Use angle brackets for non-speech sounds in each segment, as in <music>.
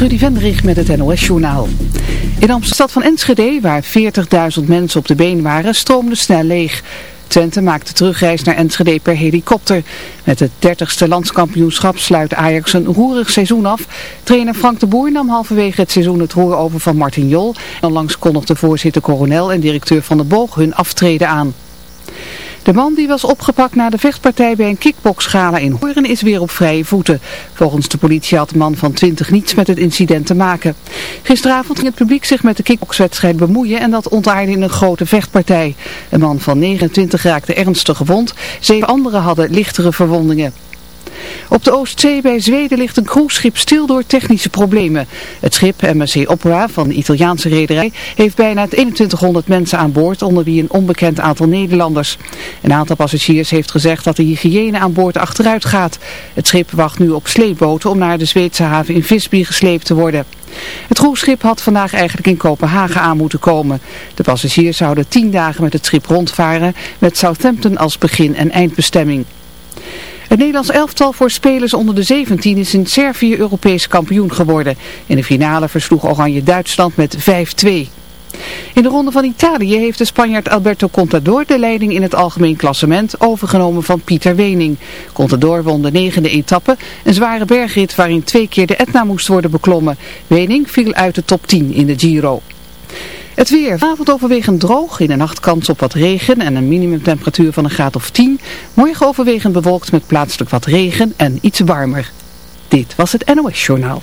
Trudy Vendrich met het NOS-journaal. In Amsterdam van Enschede, waar 40.000 mensen op de been waren, stroomde snel leeg. Twente maakt de terugreis naar Enschede per helikopter. Met het 30ste landskampioenschap sluit Ajax een roerig seizoen af. Trainer Frank de Boer nam halverwege het seizoen het roer over van Martin Jol. Onlangs kondigde voorzitter Coronel en directeur Van de Boog hun aftreden aan. De man die was opgepakt na de vechtpartij bij een kickboxgala in Hoorn is weer op vrije voeten. Volgens de politie had de man van 20 niets met het incident te maken. Gisteravond ging het publiek zich met de kickboxwedstrijd bemoeien en dat ontaarde in een grote vechtpartij. Een man van 29 raakte ernstig gewond, zeven anderen hadden lichtere verwondingen. Op de Oostzee bij Zweden ligt een cruiseschip stil door technische problemen. Het schip MSC Opera van de Italiaanse rederij heeft bijna 2100 mensen aan boord, onder wie een onbekend aantal Nederlanders. Een aantal passagiers heeft gezegd dat de hygiëne aan boord achteruit gaat. Het schip wacht nu op sleepboten om naar de Zweedse haven in Visby gesleept te worden. Het cruiseschip had vandaag eigenlijk in Kopenhagen aan moeten komen. De passagiers zouden tien dagen met het schip rondvaren, met Southampton als begin- en eindbestemming. Het Nederlands elftal voor spelers onder de 17 is in Servië Europees kampioen geworden. In de finale versloeg Oranje Duitsland met 5-2. In de ronde van Italië heeft de Spanjaard Alberto Contador de leiding in het algemeen klassement overgenomen van Pieter Wening. Contador won de negende etappe, een zware bergrit waarin twee keer de Etna moest worden beklommen. Wening viel uit de top 10 in de Giro. Het weer. Vanavond overwegend droog. In de nacht kans op wat regen en een minimumtemperatuur van een graad of 10. Morgen overwegend bewolkt met plaatselijk wat regen en iets warmer. Dit was het NOS Journaal.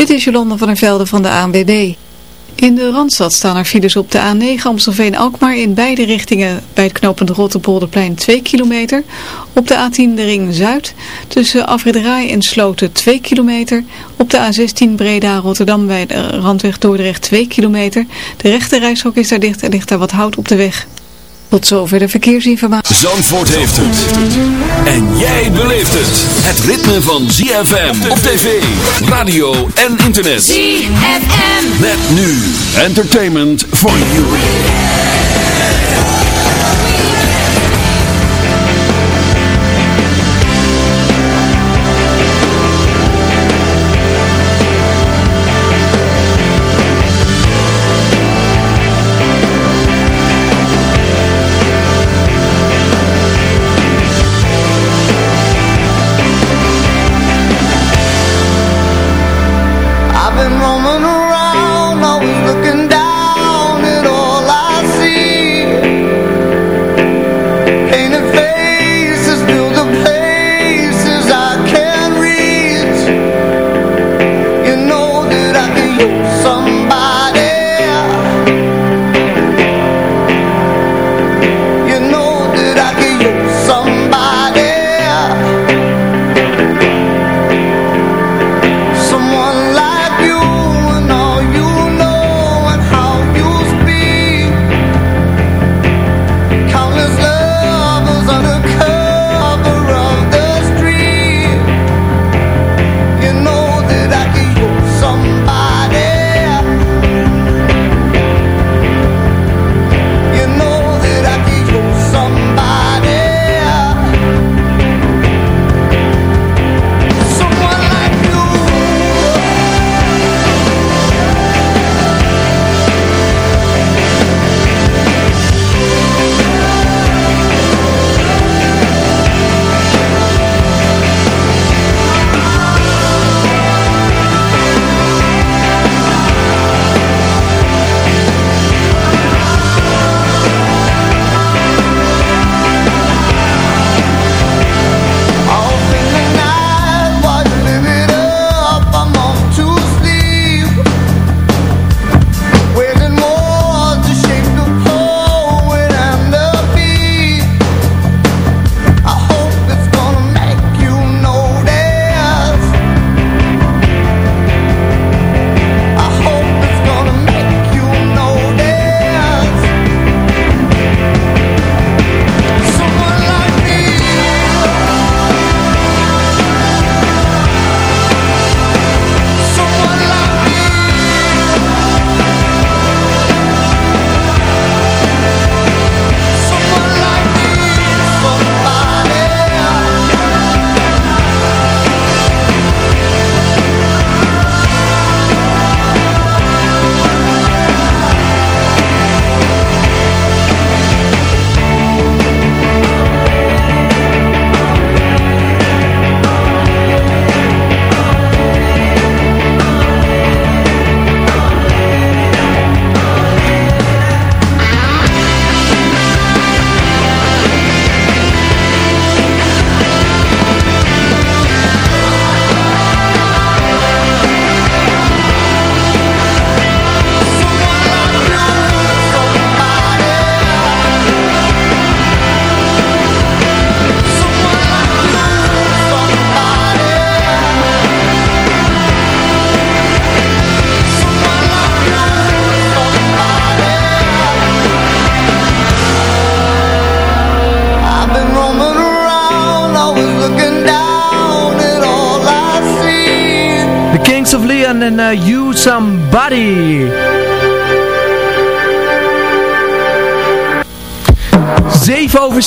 Dit is Jolanda van der Velde van de ANWB. In de Randstad staan er files op de A9 Amstelveen-Alkmaar in beide richtingen bij het knooppunt Rotterpolderplein 2 kilometer. Op de A10 de Ring Zuid tussen Afridraai en Sloten 2 kilometer. Op de A16 Breda-Rotterdam bij de Randweg Dordrecht 2 kilometer. De rechte reishok is daar dicht en ligt daar wat hout op de weg. Tot zover de verkeersinformatie. Zandvoort heeft het. En jij beleeft het. Het ritme van ZFM op tv, radio en internet. ZFM. Met nu entertainment for you.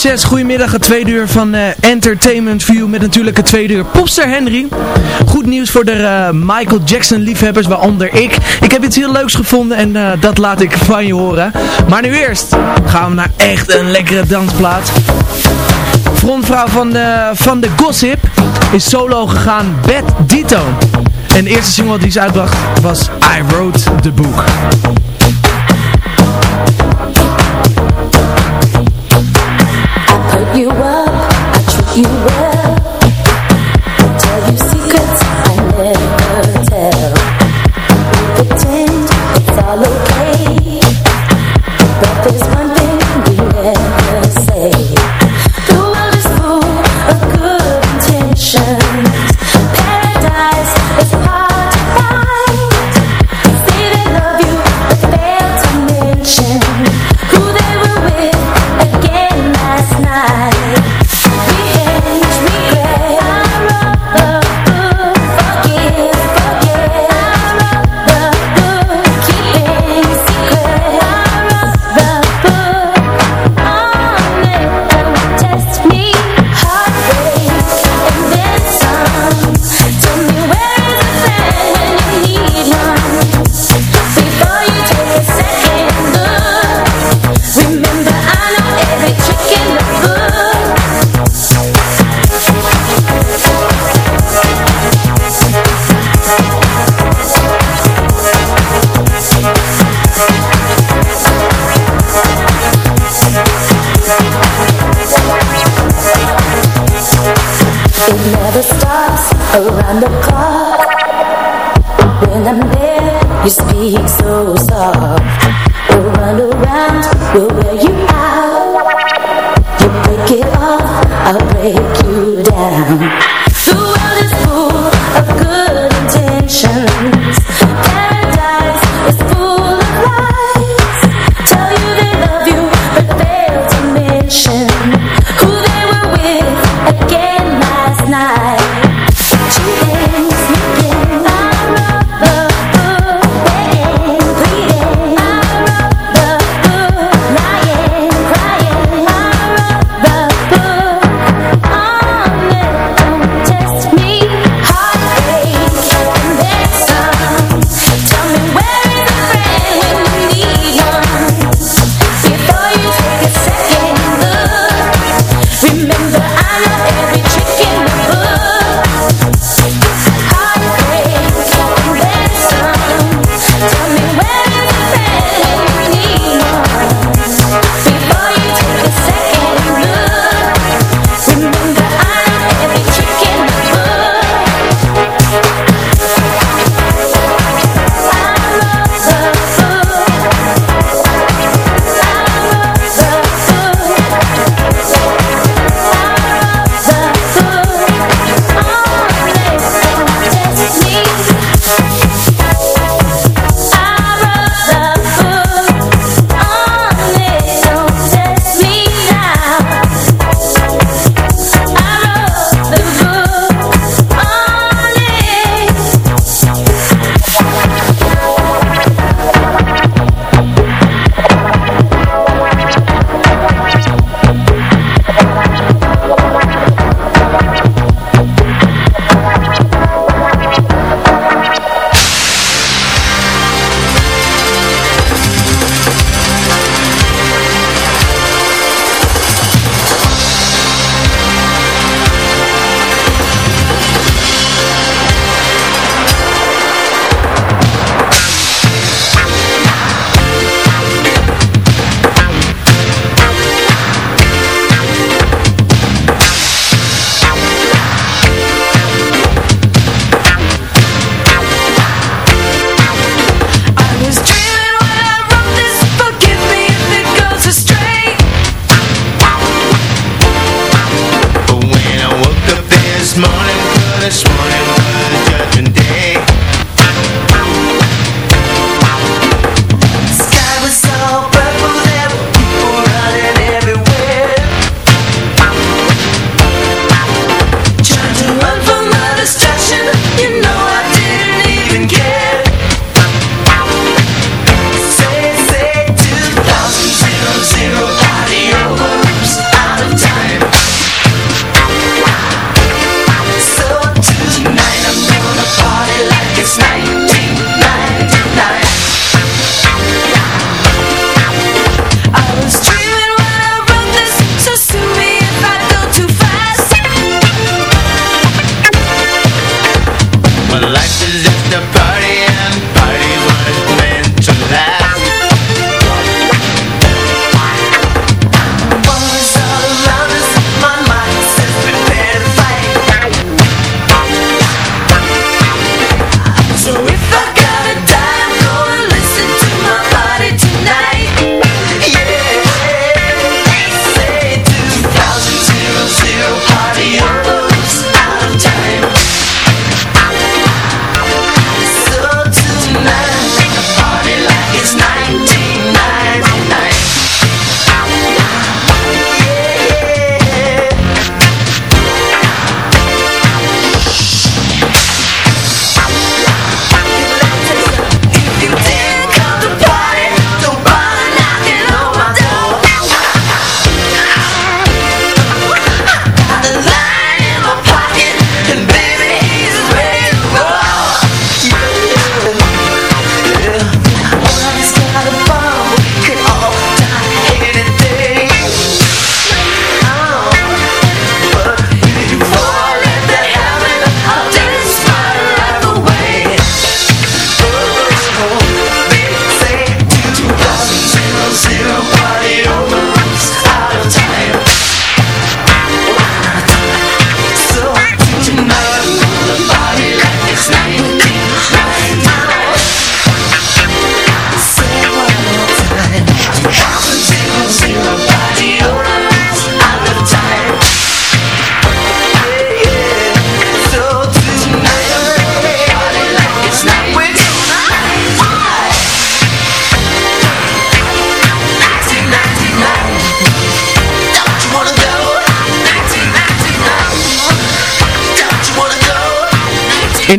7 over 6, goedemiddag, het tweede uur van uh, Entertainment View met natuurlijk het tweede uur Popster Henry. Goed nieuws voor de uh, Michael Jackson liefhebbers, waaronder ik. Ik heb iets heel leuks gevonden en uh, dat laat ik van je horen. Maar nu eerst gaan we naar echt een lekkere dansplaat. Frontvrouw van de, van de Gossip is solo gegaan, Beth Dito. En de eerste single die ze uitbracht was I Wrote the Book. You up, I treat you well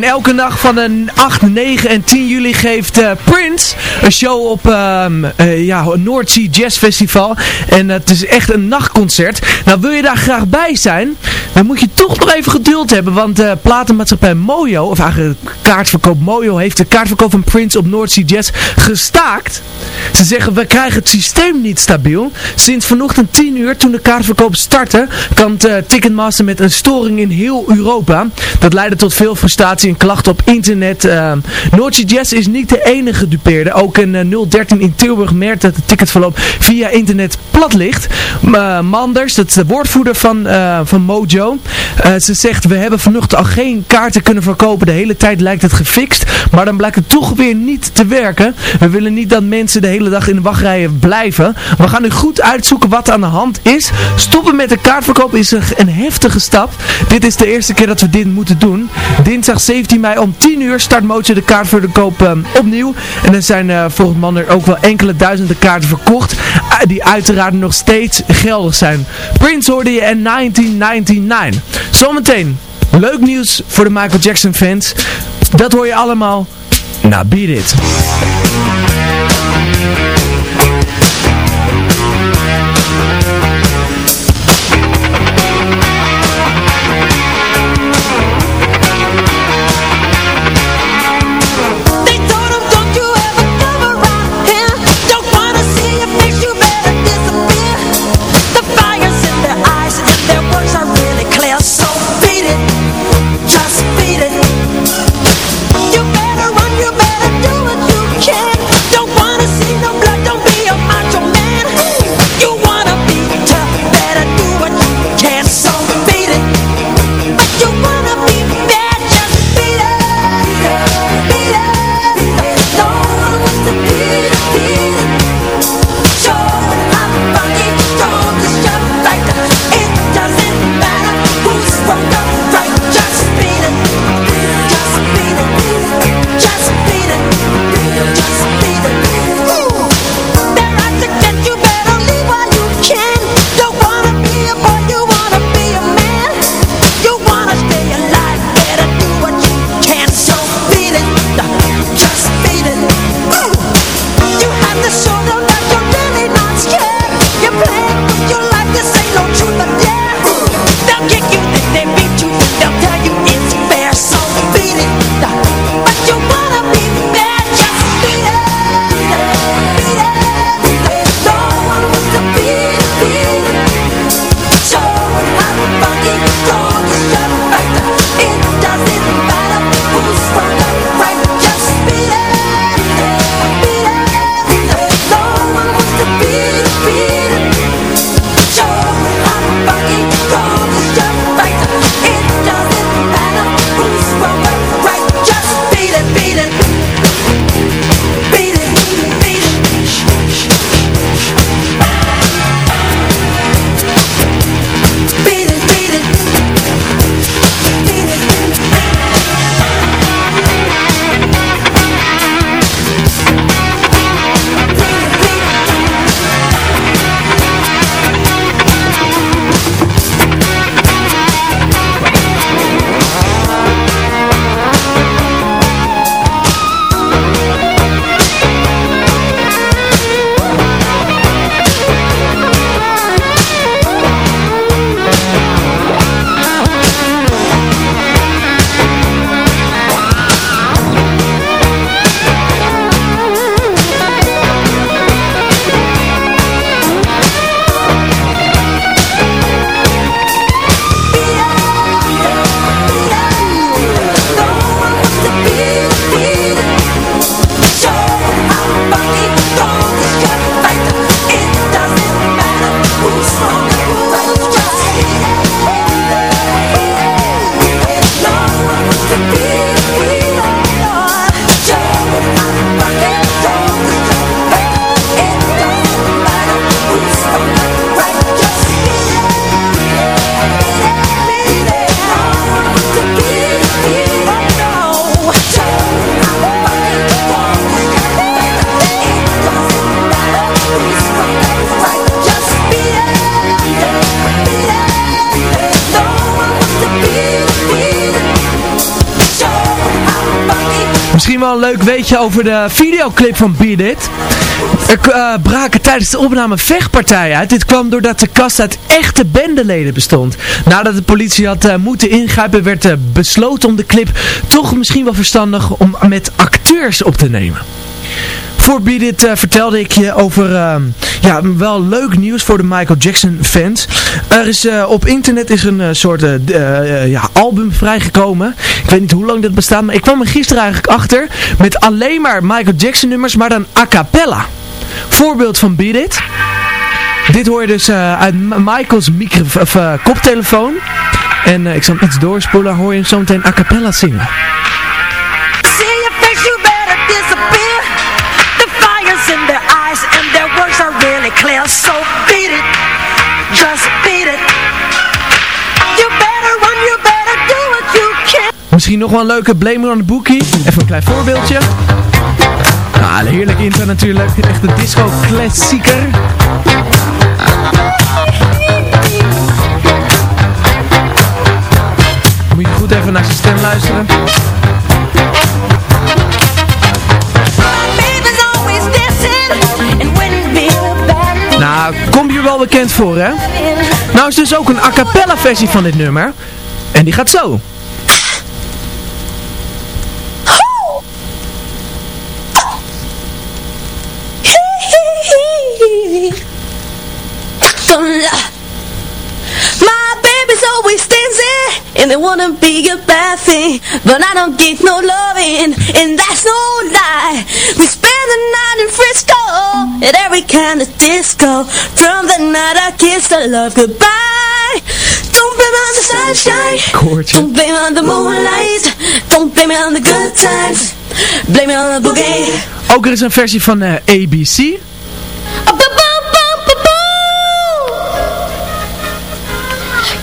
elke nacht van de 8, 9 en 10 juli geeft eh, Prince een show op eh, ja, North Sea Jazz Festival. En het is echt een nachtconcert. Nou, wil je daar graag bij zijn, dan moet je toch nog even geduld hebben. Want de platenmaatschappij Mojo, of eigenlijk kaartverkoop Mojo, heeft de kaartverkoop van Prince op North Sea Jazz gestaakt. Ze zeggen, we krijgen het systeem niet stabiel. Sinds vanochtend 10 uur, toen de kaartverkoop startte, kwam uh, Ticketmaster met een storing in heel Europa. Dat leidde tot veel frustratie en klachten op internet. Uh, Noordje Jazz is niet de enige dupeerde. Ook in uh, 013 in Tilburg merkt dat het ticketverloop via internet plat ligt. Manders, dat is de woordvoerder van, van Mojo. ze zegt, we hebben vanochtend al geen kaarten kunnen verkopen. De hele tijd lijkt het gefixt. Maar dan blijkt het toch weer niet te werken. We willen niet dat mensen de hele dag in de wachtrijen blijven. We gaan nu goed uitzoeken wat aan de hand is. Stoppen met de kaartverkoop is een heftige stap. Dit is de eerste keer dat we dit moeten doen. Dinsdag 17 mei om 10 uur start Mojo de kaartverkoop um, opnieuw. En er zijn uh, volgens ook wel enkele duizenden kaarten verkocht. Uh, die uiteraard nog steeds geldig zijn. Prince hoorde je in 1999. Zometeen leuk nieuws voor de Michael Jackson fans. Dat hoor je allemaal. Nou, beat over de videoclip van Beat It. Er uh, braken tijdens de opname vechtpartijen uit. Dit kwam doordat de kast uit echte bendeleden bestond. Nadat de politie had uh, moeten ingrijpen werd besloten om de clip toch misschien wel verstandig om met acteurs op te nemen. Voor Beat It uh, vertelde ik je over uh, ja, wel leuk nieuws voor de Michael Jackson fans. Er is uh, op internet is een soort ja, album vrijgekomen. Ik weet niet hoe lang dat bestaat, maar ik kwam er gisteren eigenlijk achter met alleen maar Michael Jackson nummers, maar dan a cappella. Voorbeeld van Beat It. Dit hoor je dus uit Michaels micro of, koptelefoon. En ik zal hem iets doorspoelen, hoor je hem zo meteen a cappella zingen. So beat it, just beat it. You better you better do you can. Misschien nog wel een leuke Blame on the Bookie. Even een klein voorbeeldje. Nou, heerlijk intro natuurlijk. Echt een disco klassieker. Moet je goed even naar zijn stem luisteren. Kom je wel bekend voor, hè? Nou is dus ook een a cappella versie van dit nummer. En die gaat zo. My baby's always And they wanna be a bad thing But I don't give no loving And that's no lie the night in Frisco. At every kind of disco. From the night I kissed her love goodbye. Don't blame me on the sunshine. Koortje. Don't blame me on the moonlight. Don't blame me on the good times. Blame me on the boogie. Ook er is een versie van uh, ABC.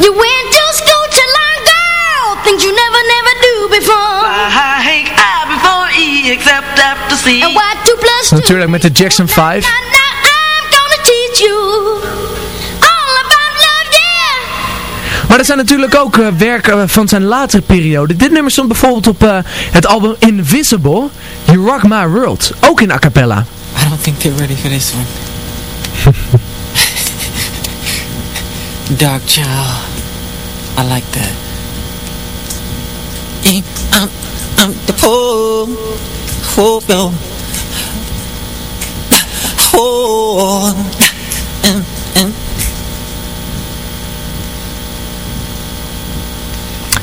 You went to school to learn, girl, things you never, never do before. I except after C. And what two plus two? Natuurlijk met de Jackson 5. Now, now I'm gonna teach you all about love, yeah. Maar er zijn natuurlijk ook uh, werken van zijn latere periode. Dit nummer stond bijvoorbeeld op uh, het album Invisible. You Rock My World. Ook in a cappella. I don't think they're ready for this one. <laughs> Dark Child. I like that. I'm, The poor, poor, poor, poor, and, and.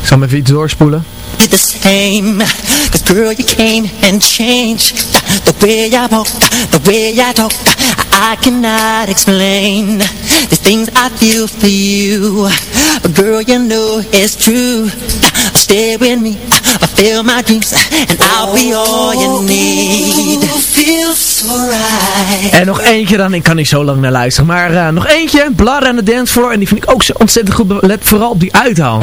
Ik zal hem even iets doorspoelen. the same Cause girl you came and changed The way I walk, the way I talk I cannot explain The things I feel for you. But girl you know it's true Stay with me, fulfill my dreams And I'll be all you need Feels so right En nog eentje dan, ik kan niet zo lang naar luisteren. Maar uh, nog eentje, Blood and the Dance Floor. En die vind ik ook zo ontzettend goed. Let vooral op die uithaal.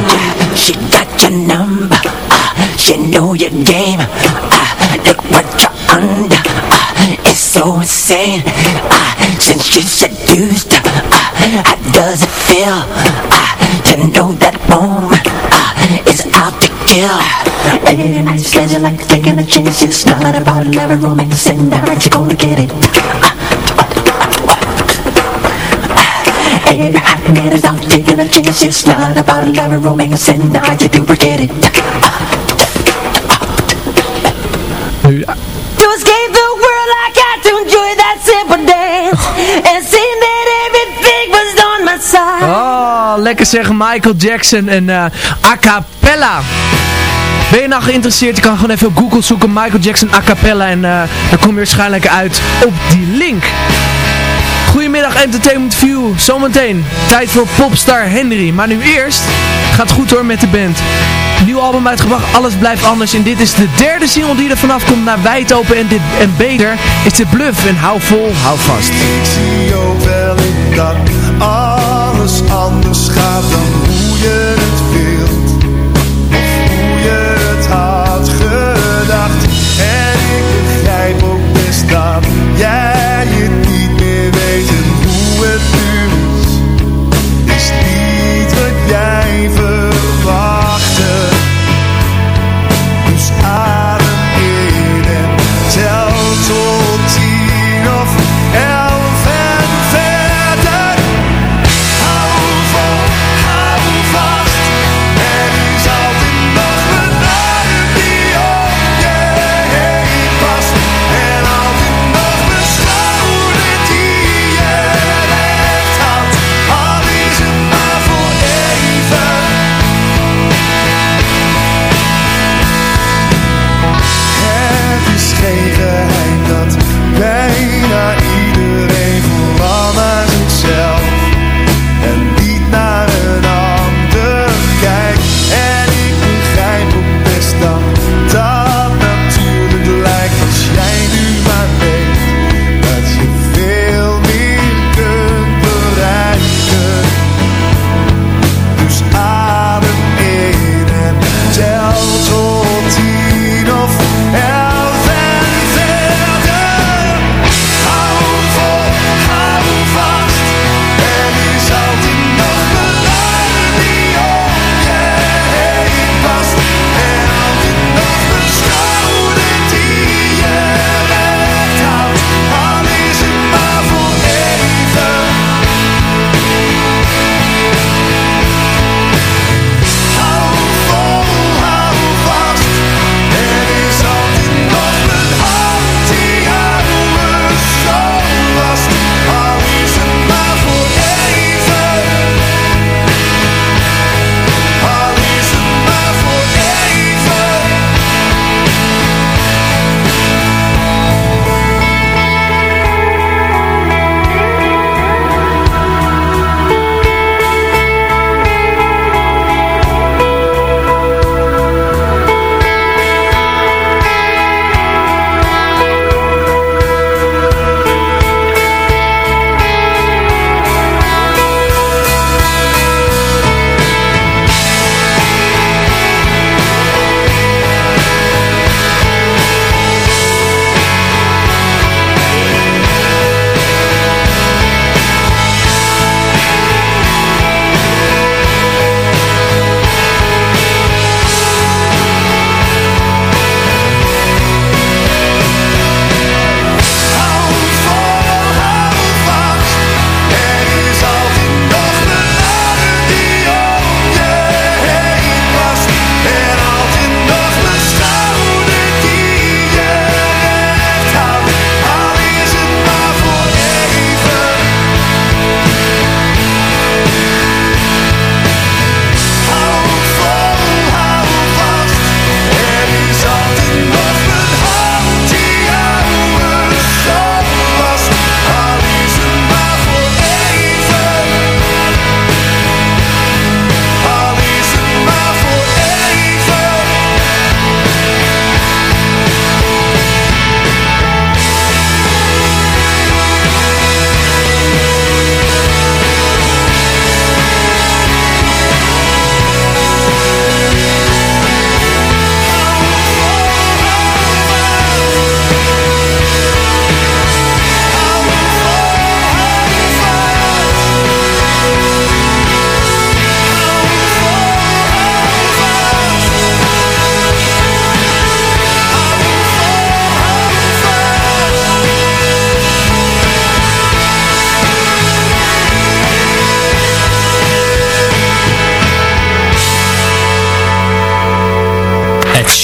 She got your number, uh, she know your game. Uh, look what you're under. Uh, it's so insane. Uh, since you seduced, uh, how does it feel uh, to know that Rome uh, is out to kill? Late at night, slazing like taking a chance. It's not about never romance, and now you're gonna get it. Every hot man is out taking a chance It's not about love and romance And now you do forget it Nu, Just gave the world I got to enjoy that simple dance lekker zeggen Michael Jackson en uh, a cappella. Ben je nou geïnteresseerd? Je kan gewoon even op Google zoeken Michael Jackson a cappella en uh, dan kom je waarschijnlijk uit op die link. Goedemiddag Entertainment View, zometeen tijd voor popstar Henry. Maar nu eerst, gaat goed hoor met de band. Nieuw album uitgebracht, alles blijft anders. En dit is de derde single die er vanaf komt naar Wijd Open en, dit, en Beter. Is de Bluff en hou vol, hou vast. Ik zie ook wel alles dan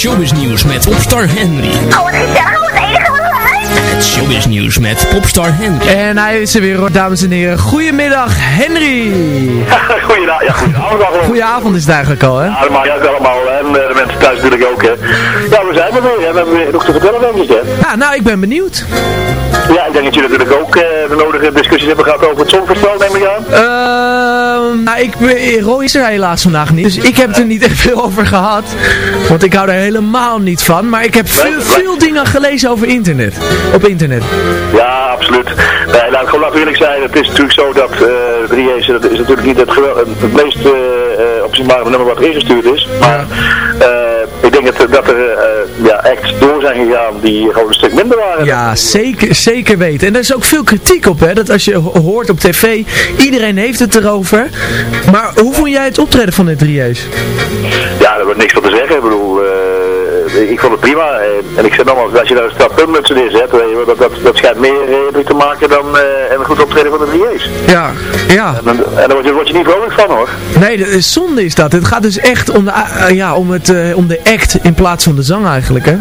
showbiz nieuws met popstar Henry. Oh, wat gezellig, wat enige wat. Het showbiz nieuws met popstar Henry. En hij is er weer, hoor, dames en heren. Goedemiddag, Henry. <laughs> Goedenavond, ja, goedenavond. Goedenavond is het eigenlijk al, hè? Ja, dat maakt allemaal, hè. En eh, de mensen thuis natuurlijk ook, hè. Ja, we zijn er weer, hè. We hebben weer genoeg te vertellen, denk ik, hè. Ja, nou, ik ben benieuwd. Ja, ik denk dat jullie natuurlijk ook eh, de nodige discussies hebben gehad over het Songfestival, neem ik aan. Ehm, nou, ik, ben- Roy is er helaas vandaag niet, dus ik heb er niet echt veel over gehad. Want ik hou er helemaal niet van. Maar ik heb veel, veel dingen gelezen over internet. Op internet. Ja, absoluut. Nee, laat ik gewoon eerlijk zijn. Het is natuurlijk zo dat eh 3 dat is natuurlijk niet het, het meest eh eh, opzienbare nummer wat ingestuurd is. Maar eh, ik denk dat, dat er eh, ja, acts door zijn gegaan die gewoon een stuk minder waren. Ja, zeker, zeker weten. En er is ook veel kritiek op, hè. Dat als je ho- hoort op tv, iedereen heeft het erover. Maar hoe vond jij het optreden van de drieërs? Ja, daar wordt niks van te zeggen. Ik bedoel, eh, ik vond het prima. En, en ik zeg nogmaals, als je daar een stap puntmutsen neerzet, dat, dat, dat schijnt meer eh, indruk te maken dan eh, een goed optreden van de drieërs. Ja, ja. En, daar word je, word je niet vrolijk van hoor. Nee, de, zonde is dat. Het gaat dus echt om de, eh, ja, om het, eh, om de act in plaats van de zang eigenlijk, hè?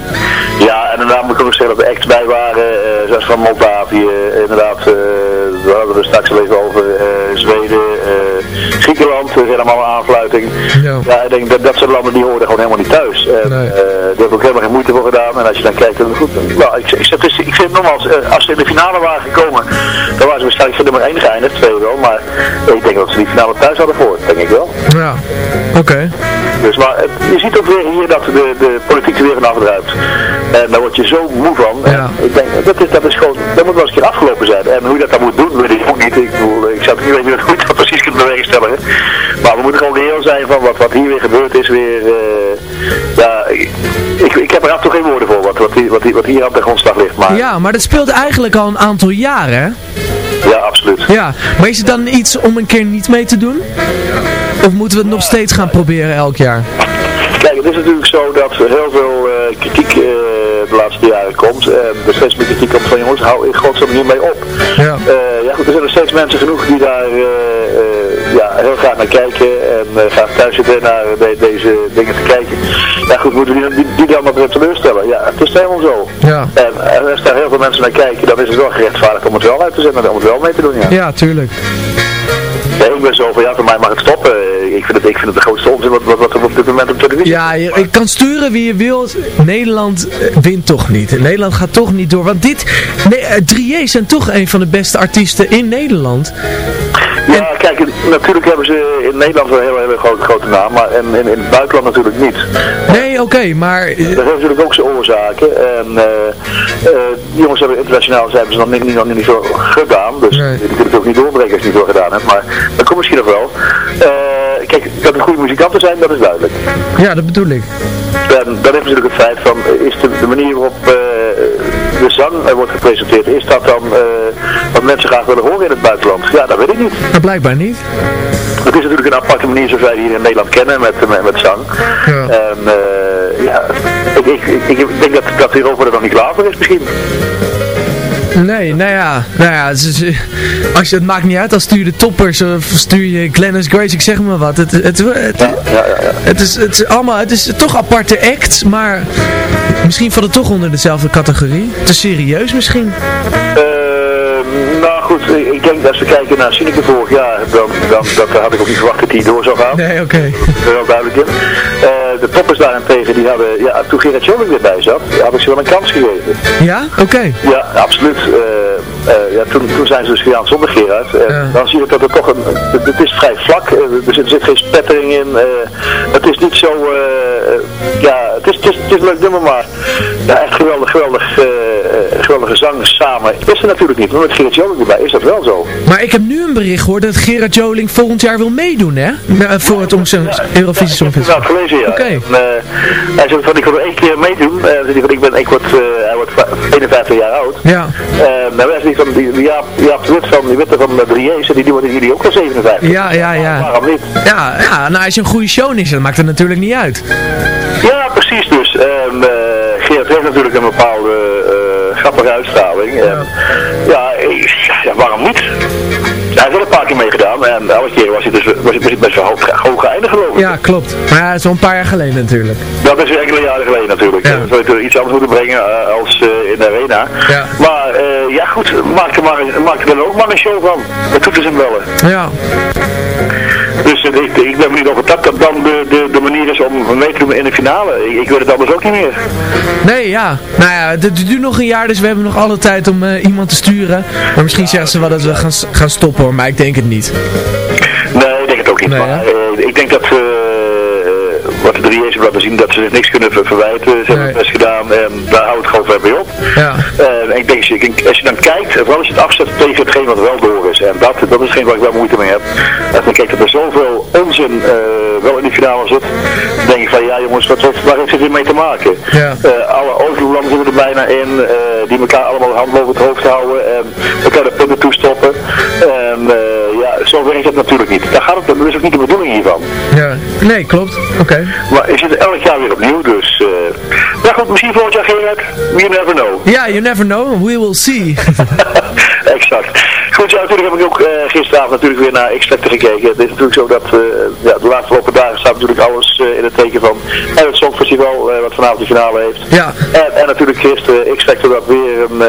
Ja, en inderdaad moet ik ook zeggen dat er acts bij waren, eh, zoals van Moldavië, eh, inderdaad, eh, we hadden er straks al even over, is helemaal aansluiting. Ja. ik denk dat dat soort landen die horen gewoon helemaal niet thuis. En, eh, die hebben ook helemaal geen moeite voor gedaan. En als je dan kijkt, dan goed. Nou, ik, ik, ik, ik vind nogmaals, eh, als ze in de finale waren gekomen, dan waren ze waarschijnlijk voor nummer 1 geëindigd, twee wel. Maar ik denk dat ze die finale thuis hadden voor, denk ik wel. Ja, oké. Dus, maar je ziet ook weer hier dat de, de politiek er weer van afdruipt. En daar word je zo moe van. En ik denk, dat is, dat is gewoon, dat moet wel eens een keer afgelopen zijn. En hoe je dat dan moet doen, weet ik ook niet. Ik, bedoel, ik zou het niet weten hoe dat bewerkstelligen. Maar we moeten gewoon reëel zijn van wat, wat hier weer gebeurd is. Weer, eh, ja, ik, ik heb er af en toe geen woorden voor wat, wat, wat, wat hier aan de grondslag ligt. Maar Ja, maar dat speelt eigenlijk al een aantal jaren, hè? ja, absoluut. Ja, maar is het dan iets om een keer niet mee te doen? Of moeten we het nog steeds gaan proberen elk jaar? Kijk, het is natuurlijk zo dat er heel veel eh, kritiek eh, de laatste jaren komt. En er steeds meer kritiek komt van jongens, hou in godsnaam hiermee op. Ja. Ja goed, er zijn er steeds mensen genoeg die daar heel graag naar kijken. En eh, graag thuis zitten naar de- deze dingen te kijken. Ja goed, moeten we die, die, dan maar teleurstellen? Ja, het is helemaal zo. Ja. En, en als daar heel veel mensen naar kijken, dan is het wel gerechtvaardigd om het wel uit te zetten en om het wel mee te doen. Ja. Ja, tuurlijk. Ja, ik ben zo van, ja, voor mij mag het stoppen. Eh, Ik vind het, ik vind het de grootste onzin wat, wat, wat op dit moment op televisie Ja, je, je kan sturen wie je wilt. Nederland eh, wint toch niet. Nederland gaat toch niet door. Want dit, nee, eh, Drie zijn toch een van de beste artiesten in Nederland. Ja, kijk, natuurlijk hebben ze in Nederland wel een hele, hele grote, grote naam, maar in, in, in het buitenland natuurlijk niet. Nee, oké, maar... eh, Dat heeft natuurlijk ook zijn oorzaken. En eh, eh, die jongens hebben internationaal zijn ze nog niet, niet, nog niet zo gedaan. Dus die kunnen het ook niet doorbreken als je het niet veel gedaan hebt. Maar dat komt misschien nog wel. Eh, kijk, dat het goede muzikanten zijn, dat is duidelijk. Ja, dat bedoel ik. En dan heeft natuurlijk het feit van, eh, is de, de manier waarop eh, de zang wordt gepresenteerd, is dat dan eh, wat mensen graag willen horen in het buitenland? Ja, dat weet ik niet. Maar blijkbaar niet. Het is natuurlijk een aparte manier zoals wij die hier in Nederland kennen met, met, met zang. En eh, ja, ik, ik, ik, ik denk dat, dat Europa er nog niet klaar voor is misschien. Nee, nou ja, nou ja als je, het maakt niet uit, dan stuur je de toppers of stuur je Glennis Grace, ik zeg maar wat. Het, het, het, het, is, het, is allemaal, het is toch aparte acts, maar misschien valt het toch onder dezelfde categorie. Te serieus misschien. Eh, nou goed, ik denk dat als we kijken naar Sineke vorig jaar, dan, dan dat, had ik ook niet verwacht dat hij door zou gaan. Nee, oké. Dat is wel duidelijk in. Eh, de toppers daarentegen, die hadden, ja, toen Gerard Joling weer bij zat, had ik ze wel een kans gegeven. Ja? Oké. Ja, absoluut. Eh, eh, ja, toen, toen zijn ze dus gegaan zonder Gerard. Dan zie je dat het toch een, het, het is vrij vlak, er, zit, er zit geen spettering in. het is niet zo, ja, het is, het, is, het is een leuk nummer, maar ja, echt geweldig, geweldig, eh, geweldige zang samen. Is er natuurlijk niet, maar met Gerard Joling erbij is dat wel zo. Maar ik heb nu een bericht gehoord dat Gerard Joling volgend jaar wil meedoen, hè? Voor het Eurovisie Songfestival. Nou, gelezen, ja. Oké. En, eh, hij zei van, ik wil één keer meedoen. Van, ik, ben, ik word, hij wordt va- 51 jaar oud. Ja. Uh, nou, hij van, die, die Jaap, Jaap Wit van, die witte van uh, Drieërs, die, die worden jullie ook al 57. Ja, ja, ja. Waarom niet? Ja, ja, nou als je een goede show is, dat maakt het natuurlijk niet uit. Ja, precies dus. Eh, Geert heeft natuurlijk een bepaalde eh, grappige uitstraling. En, ja, ja, waarom niet? Hij heeft wel een paar keer meegedaan en elke keer was hij dus was hij best wel hoog, hoog geëindigd geloof ik. Ja, klopt. Maar ja, een paar jaar geleden natuurlijk. Dat is enkele jaren geleden natuurlijk. Ja. Dat zou je iets anders moeten brengen eh, als in de arena. Ja. Maar ja goed, maak er, maar, maak er dan ook maar een show van. Dat doet dus hem wel. Ja. Dus eh, ik, ik ben benieuwd of dat dan de, de, de manier is om mee te doen in de finale. Ik, ik weet het anders ook niet meer. Nee, ja. Nou ja, het duurt nog een jaar, dus we hebben nog alle tijd om eh, iemand te sturen. Maar misschien zeggen ze wel dat we gaan, gaan stoppen hoor, maar ik denk het niet. Nee, ik denk het ook niet. maar eh, ik denk dat eh, wat de drie eens hebben laten zien, dat ze niks kunnen ver- verwijten. Ze hebben het best gedaan en daar houdt het gewoon verder mee op. Ja. En ik denk, als je, ik- als je dan kijkt, vooral als je het afzet tegen hetgeen wat wel door is. En dat, dat is hetgeen waar ik wel moeite mee heb. Als ik kijk dat er zoveel onzin eh, wel in die finale zit, dan denk ik van ja jongens, wat, wat, waar heeft het weer mee te maken? Ja. Eh, alle overlanden zitten er bijna in, eh, die elkaar allemaal de hand boven het hoofd houden en elkaar de punten toestoppen. En ja, zo werkt het natuurlijk niet. Daar gaat het, dat is ook niet de bedoeling hiervan. Ja. Nee, klopt. Oké. Maar je zit elk jaar weer opnieuw, dus... ja goed, misschien volgend jaar Gerard, we never know. Ja, you never know. We will see. <laughs> exact. Goed, ja, natuurlijk heb ik ook eh, gisteravond natuurlijk weer naar X-Factor gekeken. Het is natuurlijk zo dat eh, ja, de laatste lopen dagen staat natuurlijk alles eh, in het teken van en het Songfestival, wat vanavond de finale heeft. Ja. En, en natuurlijk gisteren X-Factor dat weer een,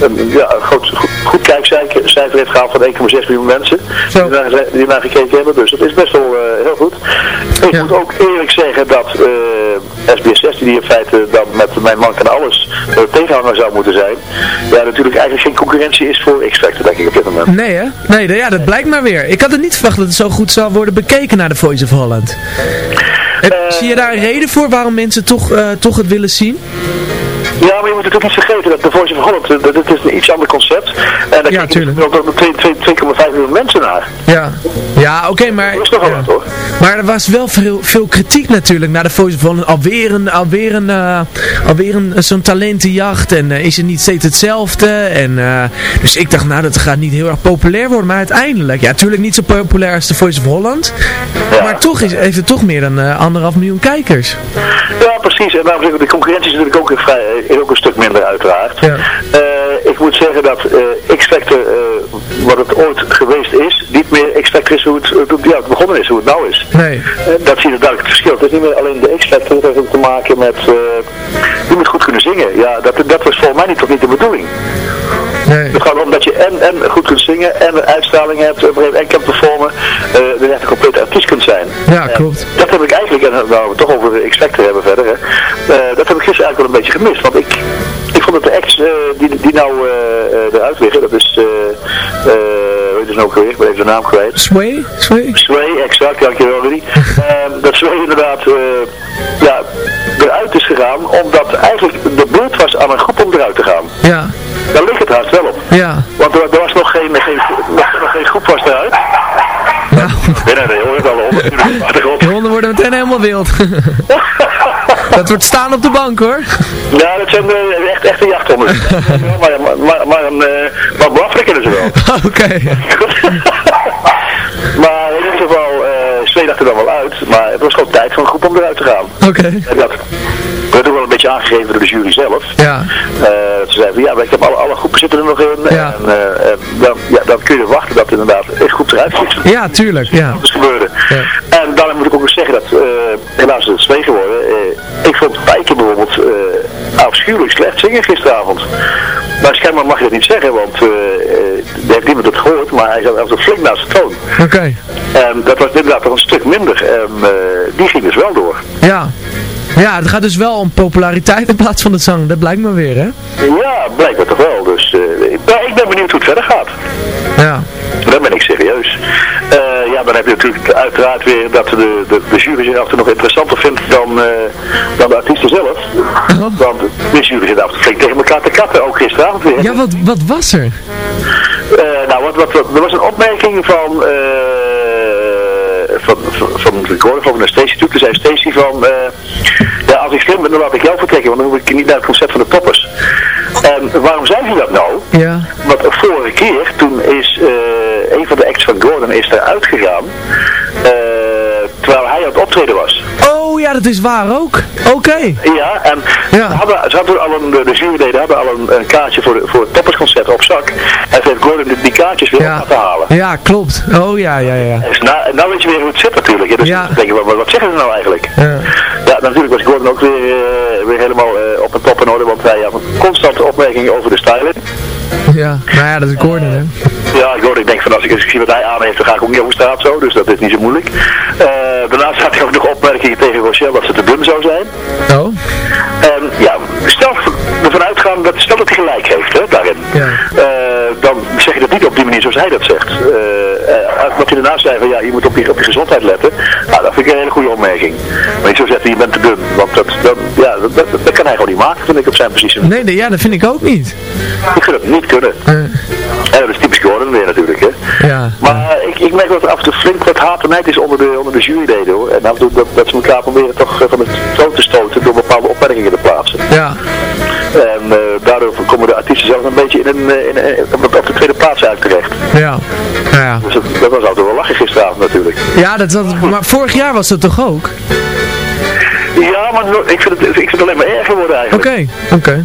een, ja, groot, goed, goed kijkcijfer cijfer heeft gehaald van 1,6 miljoen mensen die naar, die naar gekeken hebben. Dus dat is best wel heel goed. Ik moet ook eerlijk zeggen dat SBS 16 die in feite dan met mijn man kan alles tegenhanger zou moeten zijn. Ja, natuurlijk eigenlijk geen concurrentie is voor X-Factor denk ik op dit moment. Nee hè? Nee, ja, dat blijkt maar weer. Ik had het niet verwacht dat het zo goed zou worden bekeken naar de Voice of Holland. Heb- zie je daar een reden voor waarom mensen toch, eh, toch het willen zien? Ja, maar je moet natuurlijk niet vergeten dat de Voice of Holland, eh, dat, dat is een iets ander concept. En daar Ja, kijken er nog 2,5 miljoen mensen naar. Ja, ja oké, maar, Dat is toch wel wat hoor. maar er was wel veel, veel kritiek natuurlijk naar de Voice of Holland. Alweer, een, alweer, een, eh, alweer een, zo'n talentenjacht en eh, is het niet steeds hetzelfde. En, eh, dus ik dacht, nou dat gaat niet heel erg populair worden. Maar uiteindelijk, ja natuurlijk niet zo populair als de Voice of Holland. Maar toch is, heeft het toch meer dan eh, anderhalf miljoen kijkers. Ja, precies. En daarom zeg ik, de concurrentie is natuurlijk ook vrij, is ook een stuk minder uiteraard. Ja. Eh, ik moet zeggen dat eh, X-Factor, eh, wat het ooit geweest is, niet meer X-Factor is hoe het, ja, begonnen is, hoe het nou is. Nee. Dat zie je duidelijk het verschil. Het is niet meer alleen de X-Factor, het heeft te maken met, je moet goed kunnen zingen. Ja, dat, dat was volgens mij niet, toch niet de bedoeling. Nee. Het gaat erom dat je en, en goed kunt zingen en een uitstraling hebt en kan performen. eh dat je echt een complete artiest kunt zijn. Ja, klopt. Dat heb ik eigenlijk, en nou we het toch over X-Factor hebben verder, hè, eh, dat heb ik gisteren eigenlijk wel een beetje gemist. Want ik, ik vond dat de acts eh, die, die nou eruit liggen, dat is, nou ook weer, ik ben even de naam kwijt. Sway? Sway? Sway, exact, dankjewel Rudy. Ehm, dat Sway inderdaad ja, eruit is gegaan, omdat eigenlijk de beurt was aan een groep om eruit te gaan. Ja. Daar ligt het haast wel. Ja. Want er, er was nog geen, geen, nog, <laughs> nog geen groep was eruit. Ja. Binnen de hoor natuurlijk <laughs> op de honden worden meteen helemaal wild. <laughs> dat wordt staan op de bank hoor. Ja, dat zijn eh, echt echte jachthonden. maar, maar, maar, maar, eh, maar ze wel. Oké. maar in ieder geval, eh Zweden dacht er dan wel uit. Maar het was gewoon tijd voor een groep om eruit te gaan. Oké. En dat aangegeven door de jury zelf. Ja. Eh, ze zeiden van ja, maar ik heb alle, alle groepen zitten er nog in. Ja. En eh, en dan, ja, dan kun je wachten dat inderdaad een groep eruit vliegt. Ja, tuurlijk. Ja. Dat is gebeurde. Ja. En daarom moet ik ook nog zeggen dat, eh, helaas is het twee geworden. eh, ik vond Pijken bijvoorbeeld eh, afschuwelijk slecht zingen gisteravond. Maar schijnbaar mag je dat niet zeggen, want eh eh, er heeft niemand het gehoord, maar hij zat altijd flink naast de toon. Oké. En dat was inderdaad nog een stuk minder. En eh, die ging dus wel door. Ja. Ja, het gaat dus wel om populariteit in plaats van de zang. Dat blijkt maar weer, hè? Ja, blijkbaar toch wel. Dus eh, ik, ben- benieuwd hoe het verder gaat. Ja. Dan ben ik serieus. Eh, ja, dan heb je natuurlijk uiteraard weer dat de, de, de jury zich toe nog interessanter vindt dan, eh, dan de artiesten zelf. Want de jury zit af toe flink tegen elkaar te katten, ook gisteravond weer. Ja, wat, wat was er? Nou, wat, wat, wat- er was een opmerking van, van, van, de van de Stacy toe. Toen zei Stacy van, eh, ja, als ik slim ben, dan laat ik jou vertrekken, want dan hoef ik niet naar het concert van de toppers. En waarom zei ze dat nou? Ja. Want vorige keer, toen is eh, een van de acts van Gordon is eruit gegaan, eh, terwijl hij aan het optreden was. Oh ja, dat is waar ook. Oké. Ja, en Ja. Ze, hadden, ze hadden al een, de, de juryleden hadden al een, een kaartje voor, voor het toppersconcert op zak. En toen heeft Gordon die, die kaartjes weer op Ja. laten halen. Ja, klopt. Oh ja, ja, ja. Dus nou, nou weet je weer hoe het zit natuurlijk. hè. Dus Ja. denk je, wat, wat zeggen ze nou eigenlijk? Ja. Ja, natuurlijk was Gordon ook weer, eh, weer helemaal eh, op een top in orde, want hij had een constante opmerkingen over de styling. Ja, nou ja, dat is Gordon, hè? Ja, Gordon, ik denk van als ik eens zie wat hij aan heeft, dan ga ik ook niet over straat zo, dus dat is niet zo moeilijk. Eh, daarnaast had hij ook nog opmerkingen tegen Rochelle dat ze te dun zou zijn. Oh. En ja, stel ervan uitgaan dat, stel dat hij gelijk heeft, hè, daarin. Ja. Eh, dan zeg je dat niet op die manier zoals hij dat zegt. Eh eh, wat hij daarnaast zei van ja, je moet op je, op je gezondheid letten. Nou, dat vind ik een hele goede opmerking. Maar niet zo zeggen, je bent te dun. Want dat, dat, ja, dat, dat, dat kan hij gewoon niet maken, vind ik op zijn positie. Nee, nee, ja, dat vind ik ook niet. Ik vind het niet kunnen. Ja, dat is typisch Gordon weer natuurlijk. Ja. Maar ik, ik merk dat er af en toe flink wat haat is onder de, onder de juryleden hoor. En af en toe dat, dat ze elkaar proberen toch eh, van het troon te stoten door bepaalde opmerkingen te plaatsen. Ja. En eh, daardoor komen de artiesten zelf een beetje in een, eh, in, een- op, de- op de tweede plaats uit terecht. Ja. Ja. Dus dat, dat was altijd wel lachen gisteravond natuurlijk. Ja, dat, dat, maar vorig jaar was dat toch ook? Ja, maar ik vind het, ik vind het alleen maar erger worden Oké, eigenlijk. oké.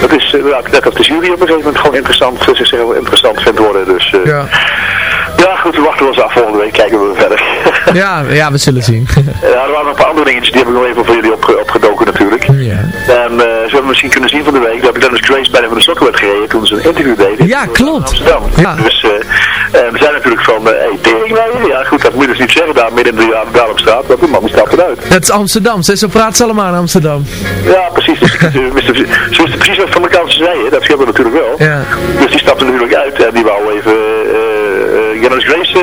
Dat is, eh, net of de jury op een gegeven moment gewoon interessant, eh, zichzelf interessant vindt worden. Dus eh, Ja. Goed, we wachten eens af volgende week, kijken we verder. <laughs> Ja, ja, we zullen zien. ja, er waren nog een paar andere dingetjes, die heb ik nog even voor jullie opge- opgedoken natuurlijk. ja. En eh ze hebben misschien kunnen zien van de week dat Dennis Grace bijna van de sokken werd gereden toen ze een interview deden. Ja, in klopt. Amsterdam. Ja. Dus eh, en we zijn natuurlijk van, eh hey. Ja goed, dat moet je dus niet zeggen daar midden in de Daaromstraat, want die man stapt eruit. Het is Amsterdam, ze- zo praten ze allemaal in Amsterdam. Ja, precies. Dus, ze wisten, precies wat van elkaar ze zeiden, dat scheelde natuurlijk wel. Ja. Dus die stapte natuurlijk uit en die wou even Dennis Grace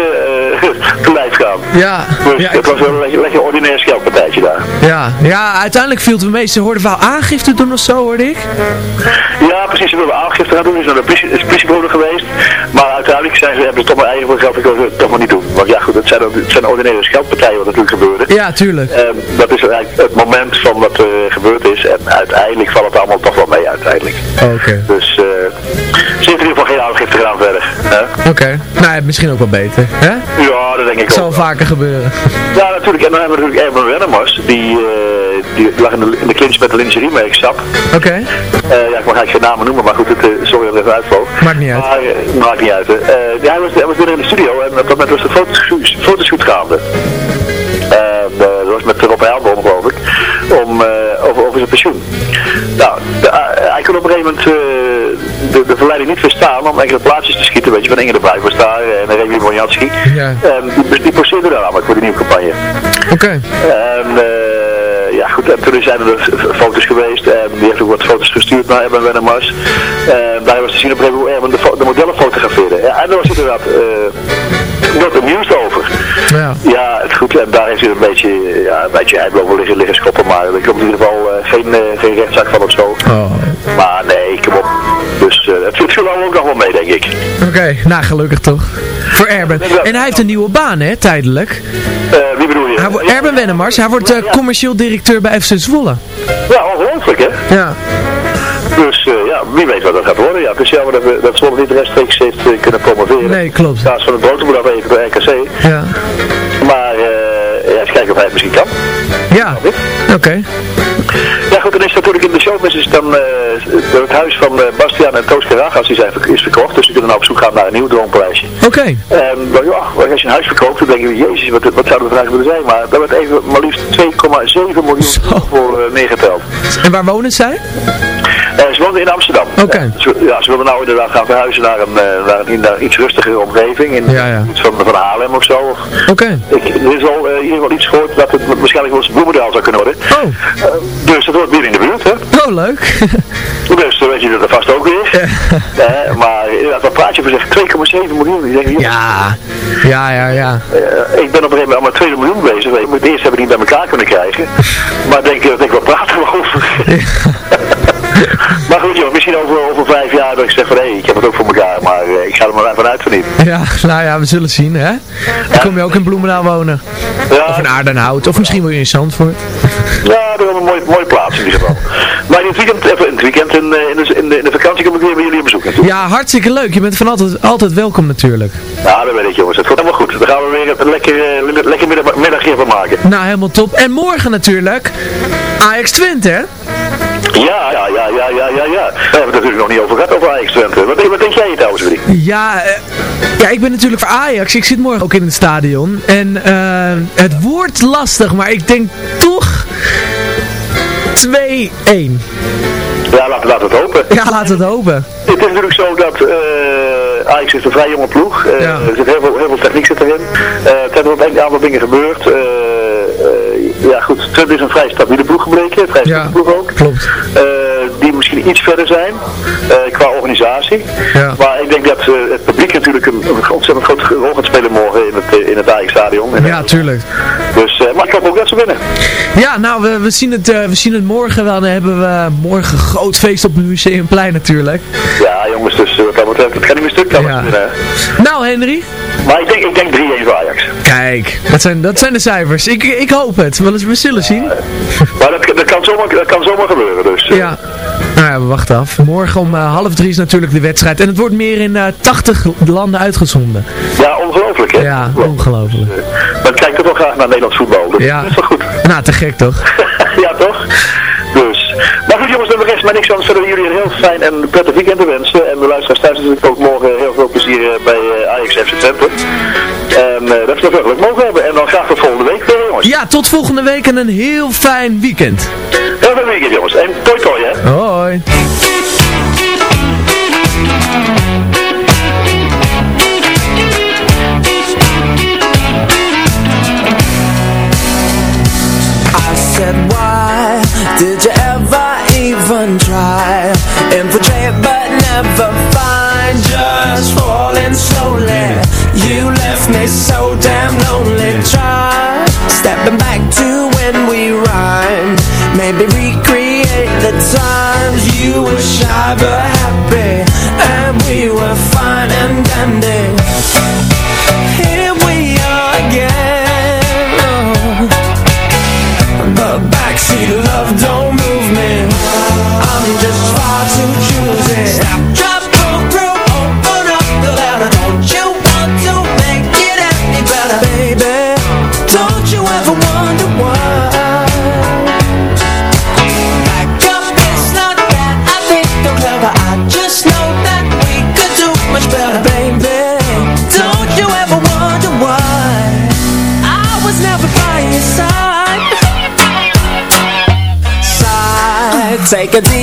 eh, <laughs> te lijf gaan. Ja, Dus ja, het was wel een lekker, lekker ordinair scheldpartijtje daar. ja, ja, uiteindelijk viel het me mee. Ze hoorden wel aangifte doen of zo, hoorde ik. Ja, precies. Ze wilden aangifte gaan doen. Zijn naar de politie- is politiebureau geweest. Maar uiteindelijk zijn ze, hebben ze toch maar eigen geld. Ik wil het toch maar niet doen. Want ja, goed, het zijn, het zijn ordinaire scheldpartijen wat natuurlijk gebeurde. Ja, tuurlijk. En dat is eigenlijk het moment van wat er gebeurd is. En uiteindelijk valt het allemaal toch wel mee uiteindelijk. Oké. Dus eh heeft in ieder geval geen aangifte gedaan verder. Oké. Nou, ja, misschien ook wel beter. Hè? Ja, dat denk ik Het zal ook. vaker gebeuren. Ja, natuurlijk. En dan hebben we natuurlijk Erwin Wennemars. Die, eh, die lag in de, in de clinch met de lingerie sap. Oké. Eh, ja, ik mag eigenlijk geen namen noemen, maar goed, het, eh, sorry dat het even uitvloog. Maakt niet uit. Maar, maakt niet uit. ja, hij, was, hij was binnen in de studio en op dat moment was de fotoshoot, fotoshoot gaande. En dat was met Rob Heilboom, geloof ik, om, over, over zijn pensioen. Nou, de, hij kon op een gegeven moment de, verleiding niet verstaan om enkele plaatsjes te schieten, weet je, van Inge de Bruik was daar en Remy Bonjatski. Ja. En die, die poseerde daar namelijk voor de nieuwe campagne. Oké. En eh, ja goed, en toen zijn er foto's geweest en die heeft ook wat foto's gestuurd naar Erben Wennemars. En daar was te zien op een gegeven moment hoe Erben de, de modellen fotografeerde. Ja, en daar was inderdaad wat amused over. Ja. Ja, het goed, en daar heeft hij een beetje, ja, een beetje liggen, liggen schoppen, maar er komt in ieder geval eh, geen, eh, geen rechtszaak van of zo. Oh. Maar nee, het, het viel allemaal ook nog wel mee, denk ik. Oké, nou gelukkig toch. Voor Erben. En hij heeft een nieuwe baan, hè, tijdelijk. Eh, wie bedoel je? Hij, Erben Wennemars, hij wordt eh, commercieel directeur bij FC Zwolle. Ja, ongelooflijk hè? Ja. Dus eh, ja, wie weet wat dat gaat worden. Ja, het is jammer dat, we, dat Zwolle niet rechtstreeks heeft eh, kunnen promoveren. Nee, klopt. In plaats van het brood moet dat even bij RKC. Ja. Maar eh ja, eens kijken of hij het misschien kan. Ja. Oké. Goed, dan is natuurlijk in de showbiz is dan eh, het huis van eh, Bastiaan en Toos Karagas die zijn, is verkocht. Dus we kunnen nou op zoek gaan naar een nieuw droomprijsje. Oké. En nou, ja, als je een huis verkoopt, dan denk je, jezus, wat, wat zouden we vragen willen zijn? Maar daar werd even maar liefst 2,7 miljoen voor eh, neergeteld. En waar wonen zij? Eh, ze woonden in Amsterdam. Oké. Eh, ze, ja, ze wilden nou inderdaad gaan verhuizen naar een, eh, naar een, naar een iets rustigere omgeving. In Ja, ja. iets van, van Haarlem of zo. Oké. ik, er is al eh, in ieder geval iets gehoord dat het waarschijnlijk wel eens Bloemendaal zou kunnen worden. Oh. Eh, dus dat wordt weer in de buurt, hè. Oh, leuk. <laughs> Dus dan weet je dat er vast ook weer. <laughs> Eh, maar inderdaad, wat praat je voor zeg 2,7 miljoen. Ik denk, jongens, Ja. Ja, ja, ja. eh, ik ben op een gegeven moment al met 2 miljoen bezig. Ik moet eerst hebben die bij elkaar kunnen krijgen. <laughs> Maar denk, eh, denk wat praten we over? Maar goed joh, misschien over, over vijf jaar dat ik zeg van hé, ik heb het ook voor elkaar. Maar eh, ik ga er maar vanuit van niet. Ja, <laughs> nou ja, we zullen zien, hè. Dan kom je ook in Bloemendaal wonen. Ja, Of in Aardenhout. Of misschien wil je in Zandvoort. ja dat is een mooie, mooie plaats in ieder geval. Maar in het weekend, even in het weekend in, eh, in, de, in, de, in de vakantie kom ik weer bij jullie op bezoek. Ja, hartstikke leuk. Je bent van altijd, altijd welkom natuurlijk. Ja, dat weet ik jongens. Het wordt helemaal goed. Dan gaan we weer een lekker, eh, lekker middag, middagje van maken. Nou, helemaal top. En morgen natuurlijk Ajax Twente, hè? Ja, ja, ja. Daar hebben we het natuurlijk nog niet over gehad, over Ajax Twente. Wat, wat denk jij trouwens, Willy? Ja, eh, ja, ik ben natuurlijk voor Ajax. Ik zit morgen ook in het stadion. En eh, het wordt lastig, maar ik denk toch 2-1. Ja, laten, we het hopen. Ja, laten we het hopen. Het is natuurlijk zo dat eh Ajax is een vrij jonge ploeg. Eh, Ja. Er zit heel veel, heel veel techniek zit erin. Er zijn nog een aantal dingen gebeurd. Ja goed, Twente is een vrij stabiele ploeg gebleken. Een vrij Ja. stabiele ploeg ook. Klopt. Misschien iets verder zijn eh, qua organisatie. Ja. Maar ik denk dat eh, het publiek natuurlijk een, een ontzettend grote rol gaat spelen morgen in het, eh, in het Ajax-stadion. Ja, tuurlijk. Dus, maar ik hoop ook dat ze winnen. Ja, nou, we, we, zien het, we zien het morgen wel. Dan hebben we morgen een groot feest op het Museumplein natuurlijk. Ja jongens, dus wat dat betreft, het gaat niet meer stuk. Ja. heren. Nou, Henry. Maar ik denk, ik denk 3-1 voor Ajax. Kijk, dat zijn, dat zijn de cijfers. Ik, ik hoop het. We, we zullen zien. Maar dat, dat, kan zomaar, dat kan zomaar gebeuren dus. Ja. Nou ja, we wachten af. Morgen om eh, half drie is natuurlijk de wedstrijd. En het wordt meer in eh 80 landen uitgezonden. Ja, ongelooflijk hè? Ja, ongelooflijk. Maar ik kijk toch wel graag naar Nederlands voetbal. Dus Ja. dat is wel goed. Nou, te gek toch? <laughs> ja, toch? Maar ik niks anders zullen jullie een heel fijn en prettig weekend wensen. En de luisteraars thuis natuurlijk ook morgen heel veel plezier eh, bij eh, Ajax FC Twente. En eh, dat we nog wel mogen hebben. En dan graag tot volgende week weer jongens. Ja, tot volgende week en een heel fijn weekend. Heel fijn weekend jongens. En toi toi hè. Hoi. que diga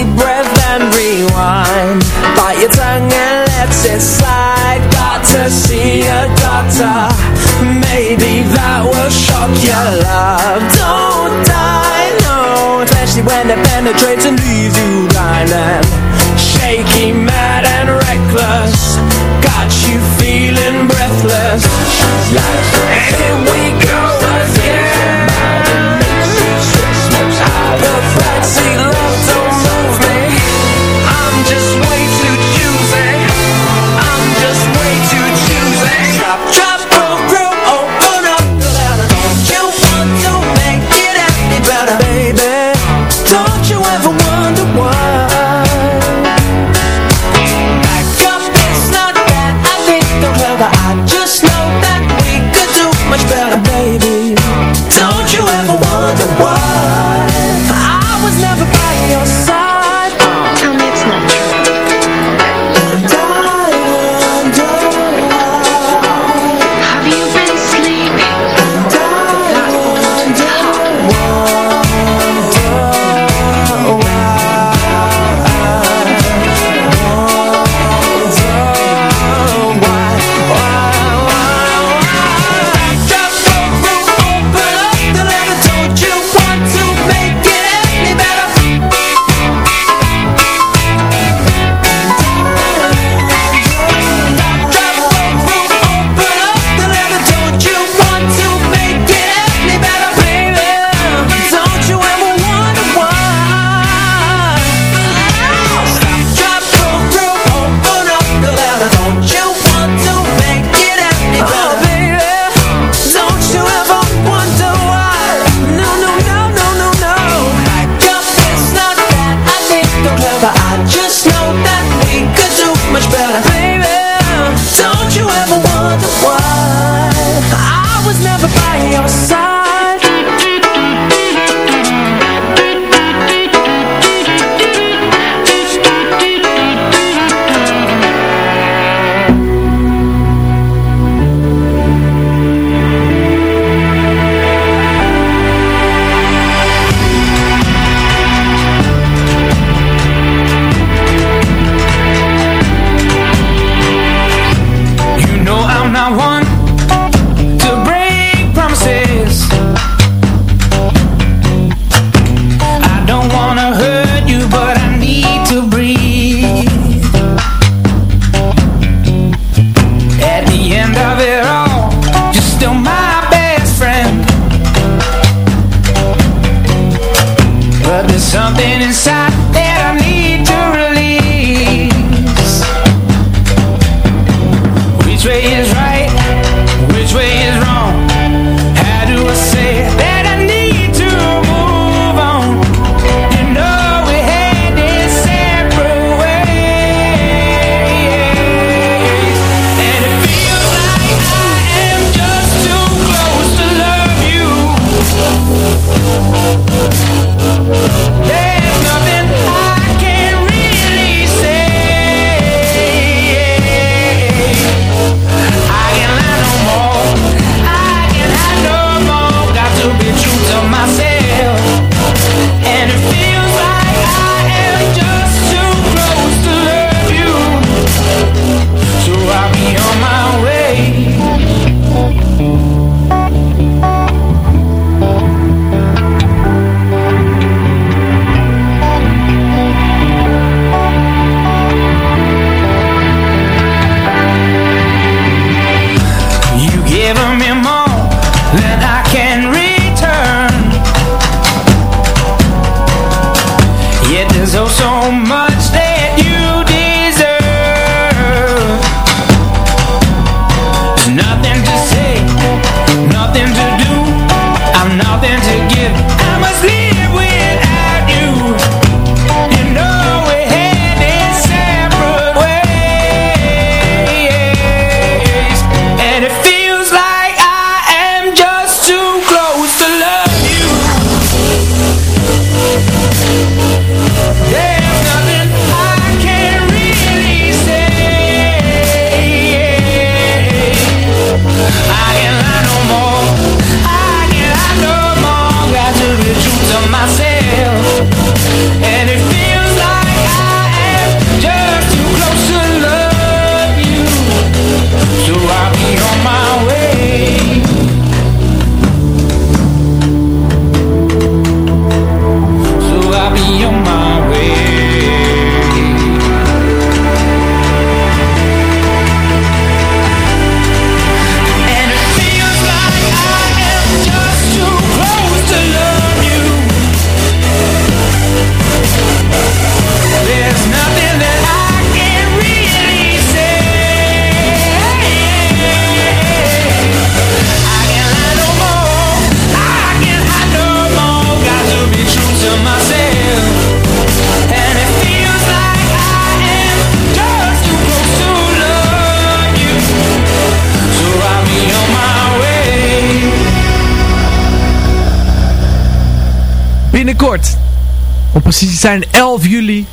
zijn 11 juli,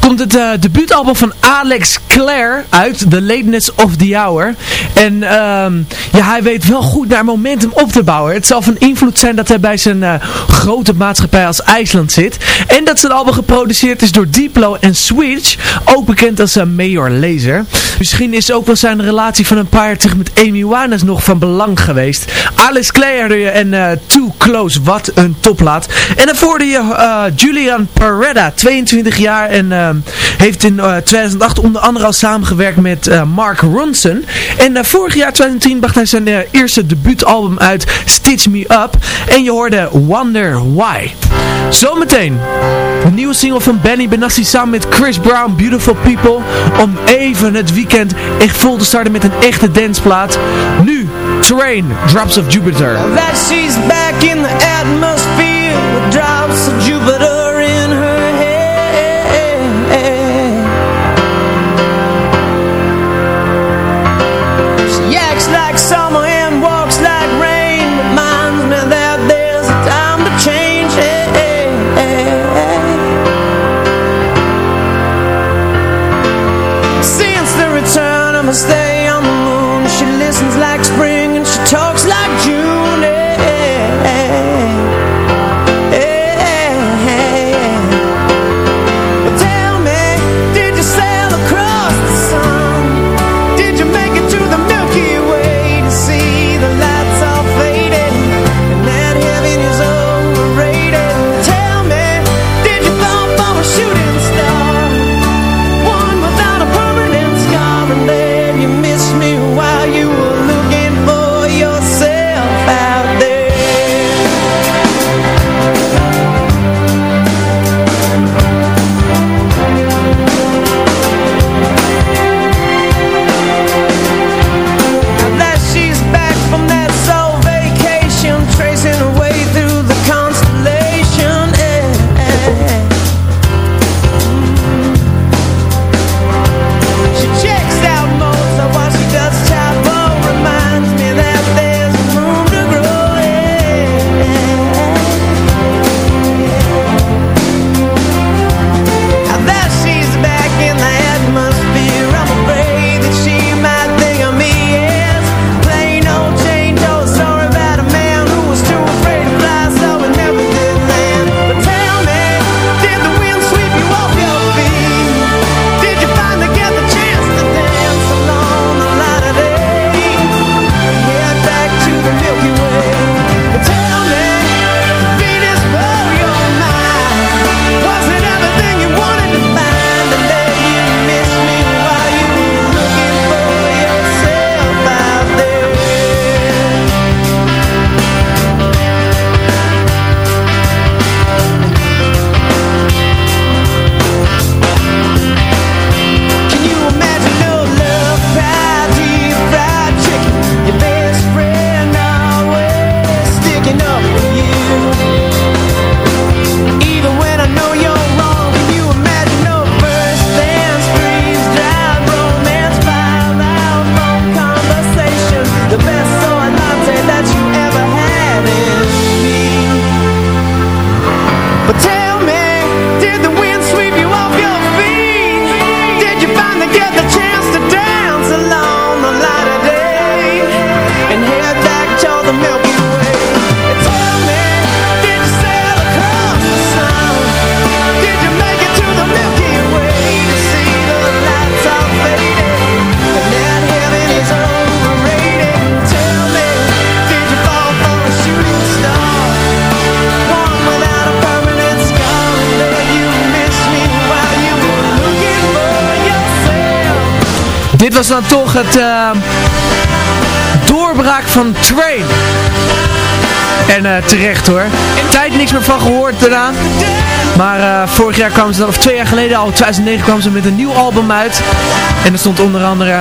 komt het eh, debuutalbum van Alex Clare uit, The Lateness of the Hour. En ehm, ja, hij weet wel goed naar momentum op te bouwen. Het zal van invloed zijn dat hij bij zijn eh, grote maatschappij als IJsland zit. En dat zijn album geproduceerd is door Diplo en Switch, ook bekend als uh, Major Laser. Misschien is ook wel zijn relatie van een paar jaar terug met Amy Winehouse nog van belang geweest. Alex Clare en eh, Too Close, wat een toplaat. En dan voerde je Julian Paretta, 22 jaar en ehm, heeft in eh, 2008 onder andere al samengewerkt met Mark Ronson. En vorig jaar 2010 bracht hij zijn eh, eerste debuutalbum uit, Stitch Me Up. En je hoorde Wonder Why. Zometeen, een nieuwe single van Benny Benassi samen met Chris Brown, Beautiful People. Om even het weekend echt vol te starten met een echte danceplaat. Nu, Train, Drops of Jupiter. That she's back in the atmosphere return of was dan toch het uh, doorbraak van Train. En uh, terecht hoor. Tijd niks meer van gehoord daarna. Maar uh, vorig jaar kwamen ze of twee jaar geleden al, 2009 kwamen ze met een nieuw album uit. En er stond onder andere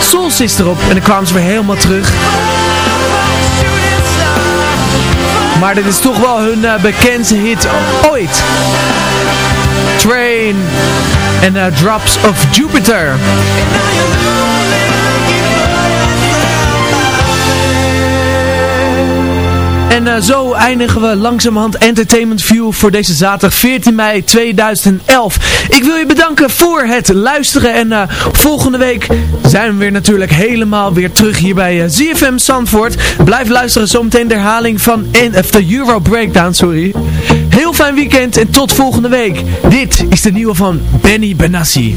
Soul Sister op. En dan kwamen ze weer helemaal terug. Maar dit is toch wel hun bekendste hit ooit. Train en uh, Drops of Jupiter. En uh, zo eindigen we langzamerhand Entertainment View voor deze zaterdag 14 mei 2011. Ik wil je bedanken voor het luisteren en uh, volgende week zijn we weer natuurlijk helemaal weer terug hier bij ZFM Zandvoort. Blijf luisteren, zometeen de herhaling van of de Euro Breakdown, sorry. Fijn weekend en tot volgende week. Dit is de nieuwe van Benny Benassi.